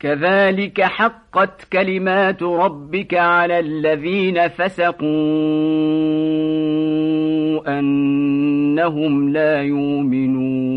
كذلك حقت كلمات ربك على الذين فسقوا أنهم لا يؤمنون.